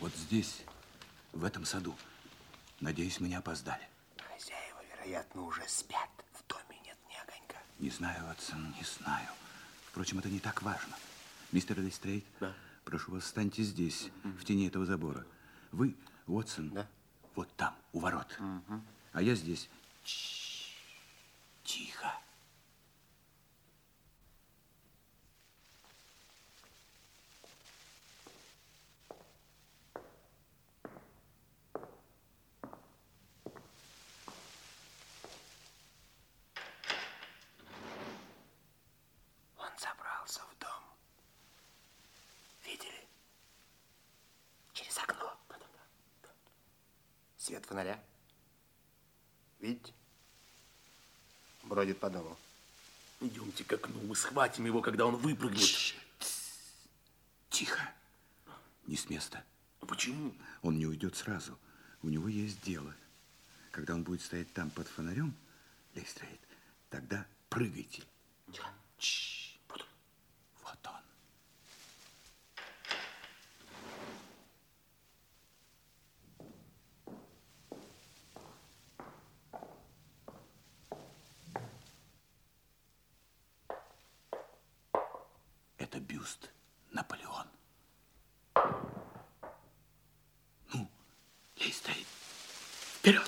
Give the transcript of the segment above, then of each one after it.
Вот здесь, в этом саду. Надеюсь, мы не опоздали. Хозяева, вероятно, уже спят. В доме нет ни огонька. Не знаю, Ватсон, не знаю. Впрочем, это не так важно. Мистер Лестрейд, Да. прошу вас, встаньте здесь, в тени этого забора. Вы, Уотсон, Да. вот там, у ворот. А я здесь. Чш, Тихо. Он забрался в дом. Видели? Через окно. Свет фонаря. Видите? Бродит по дому. Идемте к окну, мы схватим его, когда он выпрыгнет. Тихо. Не с места. Ну, Почему? Он не уйдет сразу. У него есть дело. Когда он будет стоять там под фонарем, Лестрейд, тогда прыгайте. Тихо. Чш. Вот он. Это бюст Наполеона. Ну, Лестрейд, вперед!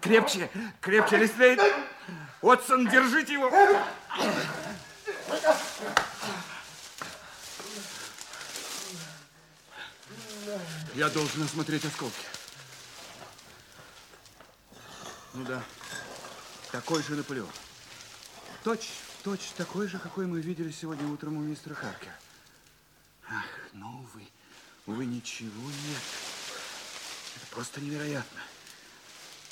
Крепче, крепче, Лестрейд. Уотсон, держите его. Я должен осмотреть осколки. Ну да, такой же Наполеон. Точь, точь такой же, какой мы видели сегодня утром у мистера Харкера. Ах, ну, увы, увы, ничего нет. Это просто невероятно.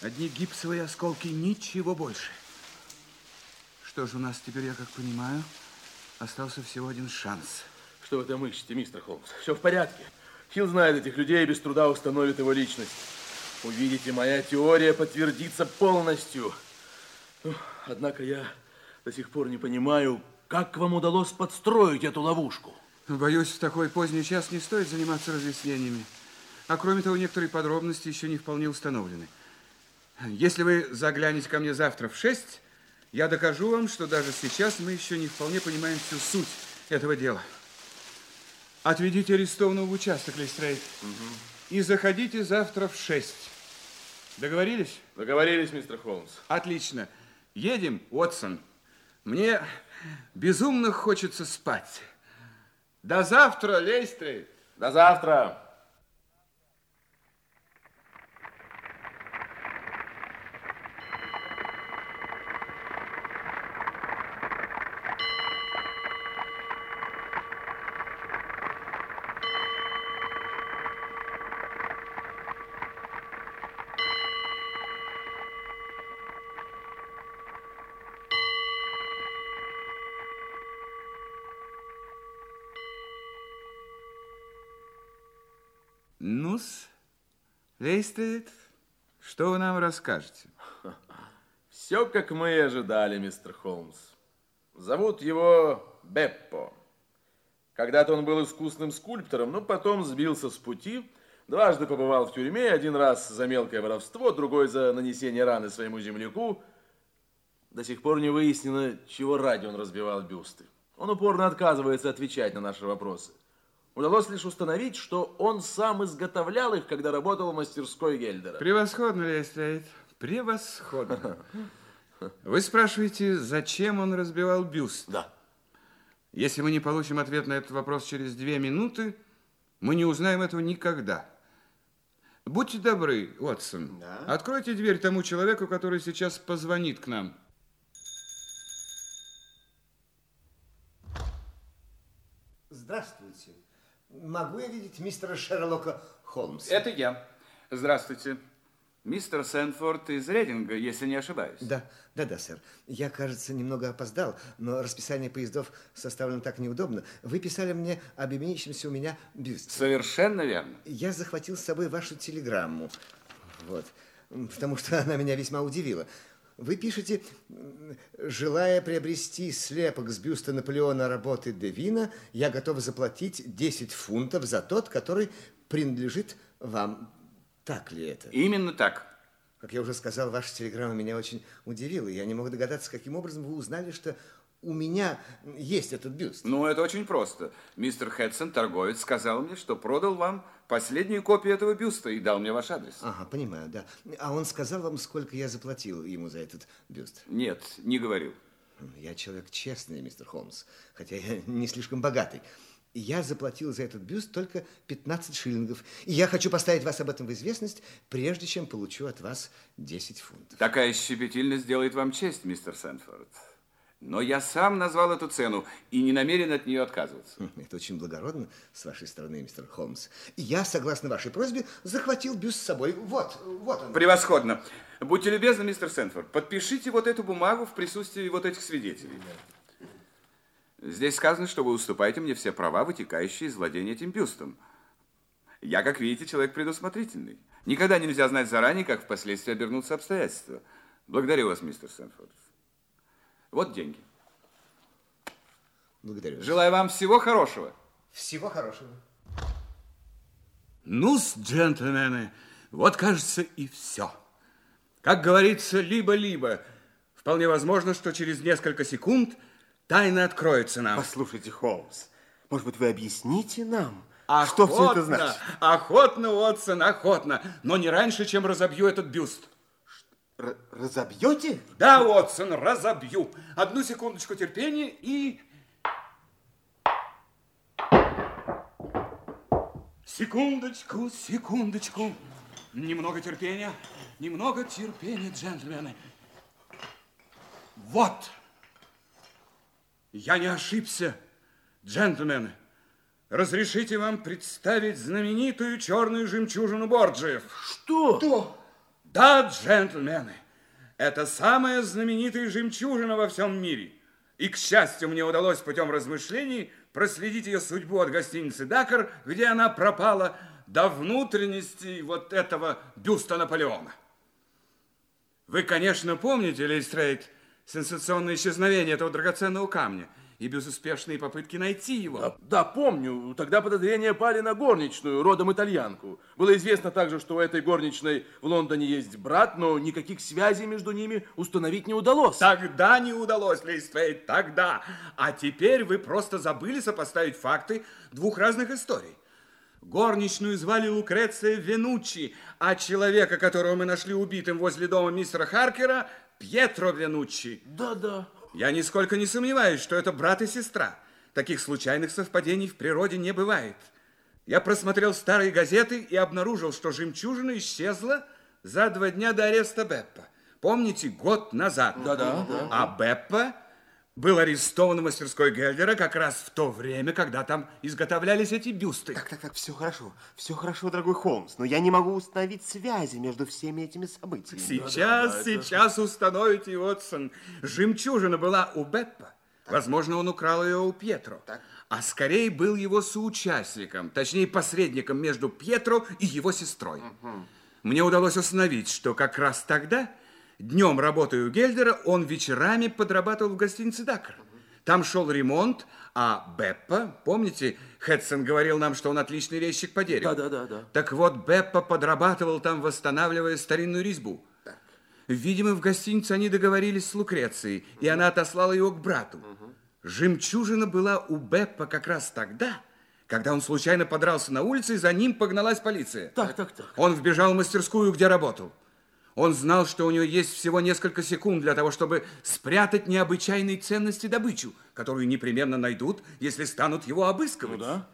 Одни гипсовые осколки, ничего больше. Что ж, у нас теперь, я как понимаю, остался всего один шанс. Что вы там ищете, мистер Холмс? Все в порядке. Хилл знает этих людей и без труда установит его личность. Увидите, моя теория подтвердится полностью. Ну, однако я до сих пор не понимаю, как вам удалось подстроить эту ловушку. Боюсь, в такой поздний час не стоит заниматься разъяснениями. А кроме того, некоторые подробности еще не вполне установлены. Если вы заглянете ко мне завтра в шесть, я докажу вам, что даже сейчас мы еще не вполне понимаем всю суть этого дела. Отведите арестованного в участок, Лестрейд. И заходите завтра в шесть. Договорились? Договорились, мистер Холмс. Отлично. Едем, Уотсон. Мне безумно хочется спать. До завтра, Лестрейд. До завтра. Ну-с, Лейстрид, что вы нам расскажете? Все, как мы и ожидали, мистер Холмс. Зовут его Беппо. Когда-то он был искусным скульптором, но потом сбился с пути, дважды побывал в тюрьме, один раз за мелкое воровство, другой за нанесение раны своему земляку. До сих пор не выяснено, чего ради он разбивал бюсты. Он упорно отказывается отвечать на наши вопросы. Удалось лишь установить, что он сам изготовлял их, когда работал в мастерской Гельдера. Превосходно, Лейстрид, превосходно. Вы спрашиваете, зачем он разбивал бюст? Да. Если мы не получим ответ на этот вопрос через две минуты, мы не узнаем этого никогда. Будьте добры, Уотсон, Да? откройте дверь тому человеку, который сейчас позвонит к нам. Здравствуйте. Могу я видеть мистера Шерлока Холмса? Это я. Здравствуйте. Мистер Сэнфорд из Рейдинга, если не ошибаюсь. Да, да, да, сэр. Я, кажется, немного опоздал, но расписание поездов составлено так неудобно. Вы писали мне об имеющемся у меня бюсте. Совершенно верно. Я захватил с собой вашу телеграмму. Вот. Потому что она меня весьма удивила. Вы пишете, желая приобрести слепок с бюста Наполеона работы Девина, я готов заплатить 10 фунтов за тот, который принадлежит вам. Так ли это? Именно так. Как я уже сказал, ваша телеграмма меня очень удивила. Я не мог догадаться, каким образом вы узнали, что у меня есть этот бюст. Ну, это очень просто. Мистер Хедсон, торговец, сказал мне, что продал вам последнюю копию этого бюста и дал мне ваш адрес. Ага, понимаю, да. А он сказал вам, сколько я заплатил ему за этот бюст? Нет, не говорил. Я человек честный, мистер Холмс, хотя я не слишком богатый. Я заплатил за этот бюст только 15 шиллингов. И я хочу поставить вас об этом в известность, прежде чем получу от вас 10 фунтов. Такая щепетильность делает вам честь, мистер Сэнфорд. Но я сам назвал эту цену и не намерен от нее отказываться. Хм, Это очень благородно с вашей стороны, мистер Холмс. Я, согласно вашей просьбе, захватил бюст с собой. Вот, вот он. Превосходно. Будьте любезны, мистер Сэнфорд, подпишите вот эту бумагу в присутствии вот этих свидетелей. Здесь сказано, что вы уступаете мне все права, вытекающие из владения этим бюстом. Я, как видите, человек предусмотрительный. Никогда нельзя знать заранее, как впоследствии обернутся обстоятельства. Благодарю вас, мистер Сэнфорд. Вот деньги. Благодарю. Желаю вам всего хорошего. Всего хорошего. Ну-с, джентльмены, вот, кажется, и все. Как говорится, либо-либо. Вполне возможно, что через несколько секунд тайна откроется нам. Послушайте, Холмс, может быть, вы объясните нам, Охотно, что все это значит? Охотно, Уотсон, охотно. Но не раньше, чем разобью этот бюст. Р- разобьете? Да, Уотсон, разобью. Одну секундочку терпения и... Секундочку, секундочку. Немного терпения, немного терпения, джентльмены. Вот. Я не ошибся, джентльмены. Разрешите вам представить знаменитую черную жемчужину Борджиев. Что? Да, джентльмены, это самая знаменитая жемчужина во всем мире. И, к счастью, мне удалось путем размышлений проследить ее судьбу от гостиницы «Дакар», где она пропала, до внутренности вот этого бюста Наполеона. Вы, конечно, помните, Лестрейд, сенсационное исчезновение этого драгоценного камня и безуспешные попытки найти его. Да, да, помню. Тогда подозрения пали на горничную, родом итальянку. Было известно также, что у этой горничной в Лондоне есть брат, но никаких связей между ними установить не удалось. Тогда не удалось, Лестрейд, тогда. А теперь вы просто забыли сопоставить факты двух разных историй. Горничную звали Лукреция Венуччи, а человека, которого мы нашли убитым возле дома мистера Харкера, Пьетро Венуччи. Да-да. Я нисколько не сомневаюсь, что это брат и сестра. Таких случайных совпадений в природе не бывает. Я просмотрел старые газеты и обнаружил, что жемчужина исчезла за два дня до ареста Беппа. Помните, год назад. Да-да, да. А Беппа был арестован в мастерской Гельдера как раз в то время, когда там изготовлялись эти бюсты. Так, так, так, все хорошо. Все хорошо, дорогой Холмс, но я не могу установить связи между всеми этими событиями. Сейчас, сейчас установите, Уотсон. Жемчужина была у Беппа. Возможно, он украл ее у Пьетро. А скорее был его соучастником, точнее посредником между Пьетро и его сестрой. Мне удалось установить, что как раз тогда, днем работая у Гельдера, он вечерами подрабатывал в гостинице Дакар. Там шел ремонт, а Беппа, помните, Хедсон говорил нам, что он отличный резчик по дереву. Да-да-да-да. Так вот, Беппа подрабатывал там, восстанавливая старинную резьбу. Видимо, в гостинице они договорились с Лукрецией, и она отослала его к брату. Жемчужина была у Беппа как раз тогда, когда он случайно подрался на улице, и за ним погналась полиция. Так, так, так. Он вбежал в мастерскую, где работал. Он знал, что у него есть всего несколько секунд для того, чтобы спрятать необычайные ценности добычу, которую непременно найдут, если станут его обыскивать. Ну да.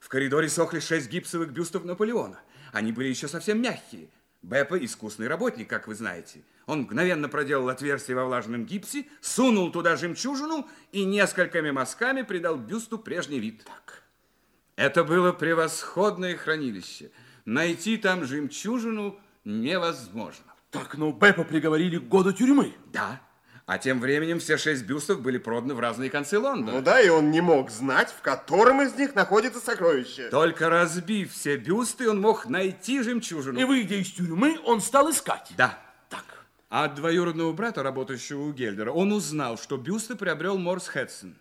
В коридоре сохли шесть гипсовых бюстов Наполеона. Они были еще совсем мягкие. Беппа искусный работник, как вы знаете. Он мгновенно проделал отверстие во влажном гипсе, сунул туда жемчужину и несколькими мазками придал бюсту прежний вид. Так. Это было превосходное хранилище. Найти там жемчужину невозможно. Так, но Беппа приговорили к году тюрьмы. Да. А тем временем все шесть бюстов были проданы в разные концы Лондона. Ну да, и он не мог знать, в котором из них находится сокровище. Только разбив все бюсты, он мог найти жемчужину. И выйдя из тюрьмы, он стал искать. Да. Так. А от двоюродного брата, работающего у Гельдера, он узнал, что бюсты приобрел Морс Хедсон.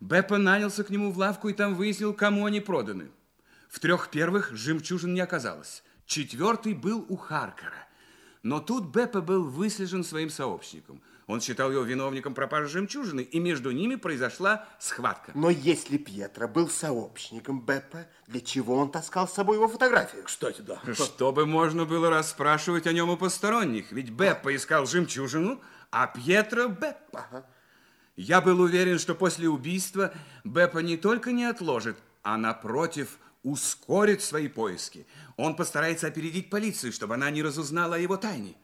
Беппа нанялся к нему в лавку и там выяснил, кому они проданы. В трех первых жемчужин не оказалось. Четвертый был у Харкера. Но тут Беппа был выслежен своим сообщником. Он считал его виновником пропажи жемчужины, и между ними произошла схватка. Но если Пьетро был сообщником Беппа, для чего он таскал с собой его фотографию? Кстати, да. Чтобы можно было расспрашивать о нем у посторонних. Ведь Беппа искал жемчужину, а Пьетро Беппа. Я был уверен, что после убийства Беппа не только не отложит, а напротив ускорит свои поиски. Он постарается опередить полицию, чтобы она не разузнала о его тайне.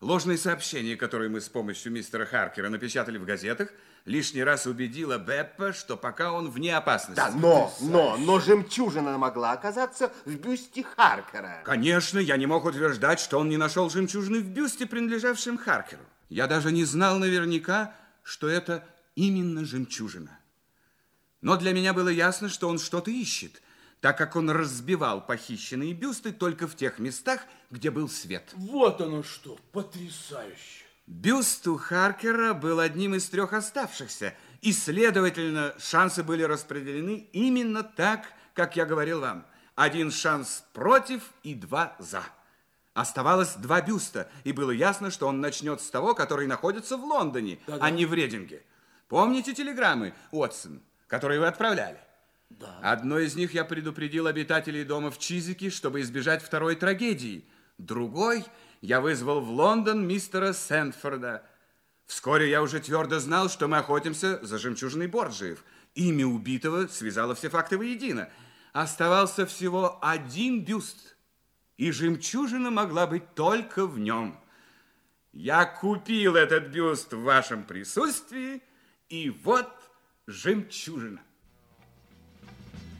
Ложное сообщение, которое мы с помощью мистера Харкера напечатали в газетах, лишний раз убедило Беппа, что пока он вне опасности. Да, но, но, но жемчужина могла оказаться в бюсте Харкера. Конечно, я не мог утверждать, что он не нашел жемчужины в бюсте, принадлежавшем Харкеру. Я даже не знал наверняка, что это именно жемчужина. Но для меня было ясно, что он что-то ищет, так как он разбивал похищенные бюсты только в тех местах, где был свет. Вот оно что, потрясающе. Бюст у Харкера был одним из трех оставшихся, и, следовательно, шансы были распределены именно так, как я говорил вам. Один шанс против и два за. Оставалось два бюста, и было ясно, что он начнет с того, который находится в Лондоне, а не в Рединге. Помните телеграммы, Уотсон, которые вы отправляли? Да. Одной из них я предупредил обитателей дома в Чизике, чтобы избежать второй трагедии. Другой я вызвал в Лондон мистера Сентфорда. Вскоре я уже твердо знал, что мы охотимся за жемчужиной Борджиев. Имя убитого связало все факты воедино. Оставался всего один бюст, и жемчужина могла быть только в нем. Я купил этот бюст в вашем присутствии, и вот жемчужина.